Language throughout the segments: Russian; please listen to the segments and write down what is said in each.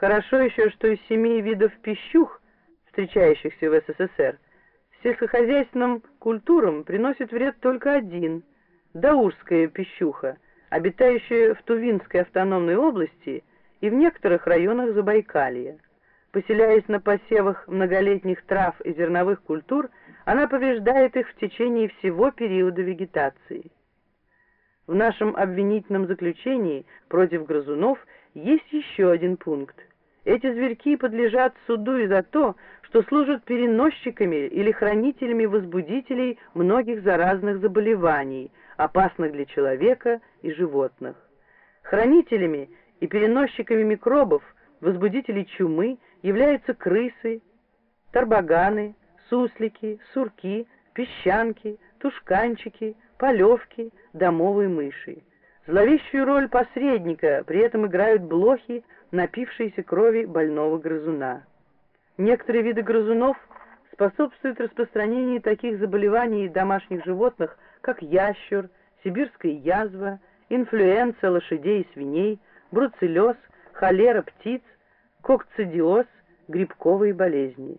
Хорошо еще, что из семи видов пищух, встречающихся в СССР, сельскохозяйственным культурам приносит вред только один – даурская пищуха, обитающая в Тувинской автономной области и в некоторых районах Забайкалья. Поселяясь на посевах многолетних трав и зерновых культур, она повреждает их в течение всего периода вегетации. В нашем обвинительном заключении против грызунов есть еще один пункт. Эти зверьки подлежат суду и за то, что служат переносчиками или хранителями возбудителей многих заразных заболеваний, опасных для человека и животных. Хранителями и переносчиками микробов, возбудителей чумы являются крысы, тарбаганы, суслики, сурки, песчанки, тушканчики, полевки, домовые мыши. Зловещую роль посредника при этом играют блохи, напившиеся крови больного грызуна. Некоторые виды грызунов способствуют распространению таких заболеваний домашних животных, как ящур, сибирская язва, инфлюенция лошадей и свиней, бруцеллез, холера птиц, кокцидиоз, грибковые болезни.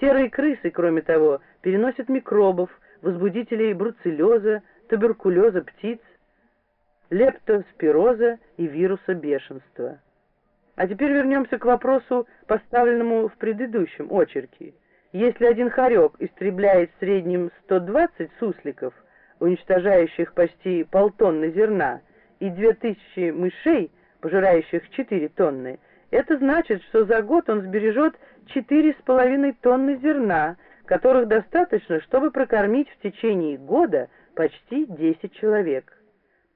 Серые крысы, кроме того, переносят микробов, возбудителей бруцеллеза, туберкулеза птиц, лептоспироза и вируса бешенства. А теперь вернемся к вопросу, поставленному в предыдущем очерке. Если один хорек истребляет в среднем 120 сусликов, уничтожающих почти полтонны зерна, и 2000 мышей, пожирающих 4 тонны, это значит, что за год он сбережет 4,5 тонны зерна, которых достаточно, чтобы прокормить в течение года почти 10 человек.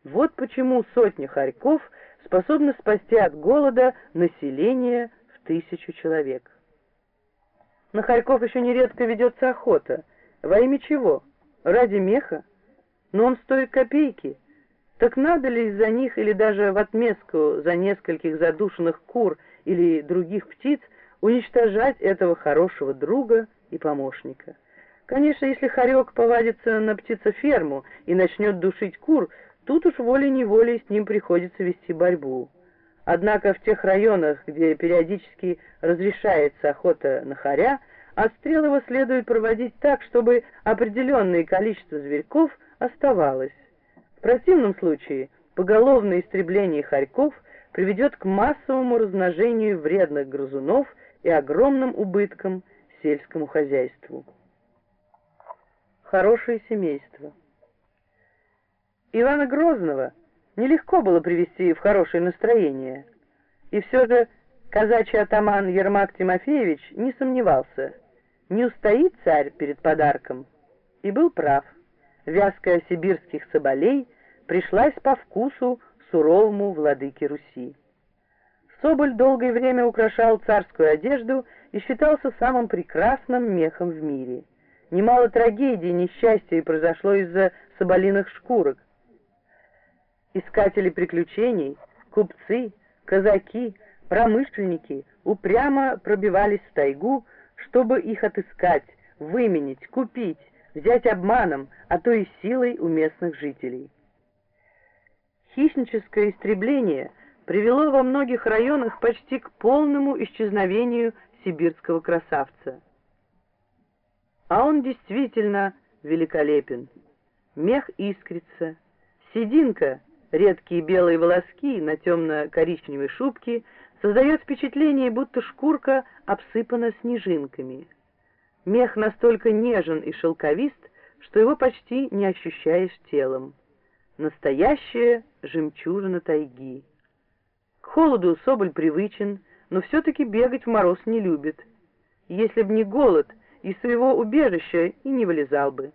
Вот почему сотня хорьков способна спасти от голода население в тысячу человек. На хорьков еще нередко ведется охота. Во имя чего? Ради меха? Но он стоит копейки. Так надо ли из-за них или даже в отместку за нескольких задушенных кур или других птиц уничтожать этого хорошего друга и помощника? Конечно, если хорек повадится на птицеферму и начнет душить кур, Тут уж волей-неволей с ним приходится вести борьбу. Однако в тех районах, где периодически разрешается охота на хоря, отстрел его следует проводить так, чтобы определенное количество зверьков оставалось. В противном случае поголовное истребление хорьков приведет к массовому размножению вредных грызунов и огромным убыткам сельскому хозяйству. Хорошее семейство. Ивана Грозного нелегко было привести в хорошее настроение. И все же казачий атаман Ермак Тимофеевич не сомневался. Не устоит царь перед подарком. И был прав. Вязкая сибирских соболей пришлась по вкусу суровому владыке Руси. Соболь долгое время украшал царскую одежду и считался самым прекрасным мехом в мире. Немало трагедий и несчастий произошло из-за соболиных шкурок, Искатели приключений, купцы, казаки, промышленники упрямо пробивались в тайгу, чтобы их отыскать, выменить, купить, взять обманом, а то и силой у местных жителей. Хищническое истребление привело во многих районах почти к полному исчезновению сибирского красавца. А он действительно великолепен. Мех искрится, сединка — редкие белые волоски на темно-коричневой шубке создает впечатление, будто шкурка обсыпана снежинками. Мех настолько нежен и шелковист, что его почти не ощущаешь телом. Настоящая жемчужина тайги. К холоду Соболь привычен, но все-таки бегать в мороз не любит. Если б не голод, из своего убежища и не вылезал бы.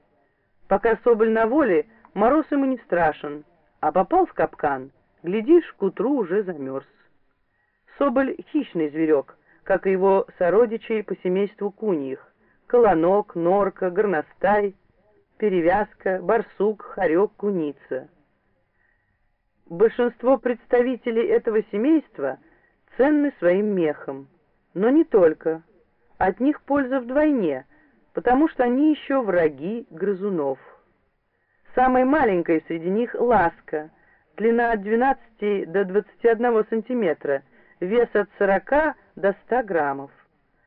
Пока Соболь на воле, мороз ему не страшен, а попал в капкан, глядишь, к утру уже замерз. Соболь — хищный зверек, как и его сородичи по семейству куньих, колонок, норка, горностай, перевязка, барсук, хорек, куница. Большинство представителей этого семейства ценны своим мехом, но не только. От них польза вдвойне, потому что они еще враги грызунов. Самая маленькая среди них — ласка, длина от 12 до 21 сантиметра, вес от 40 до 100 граммов.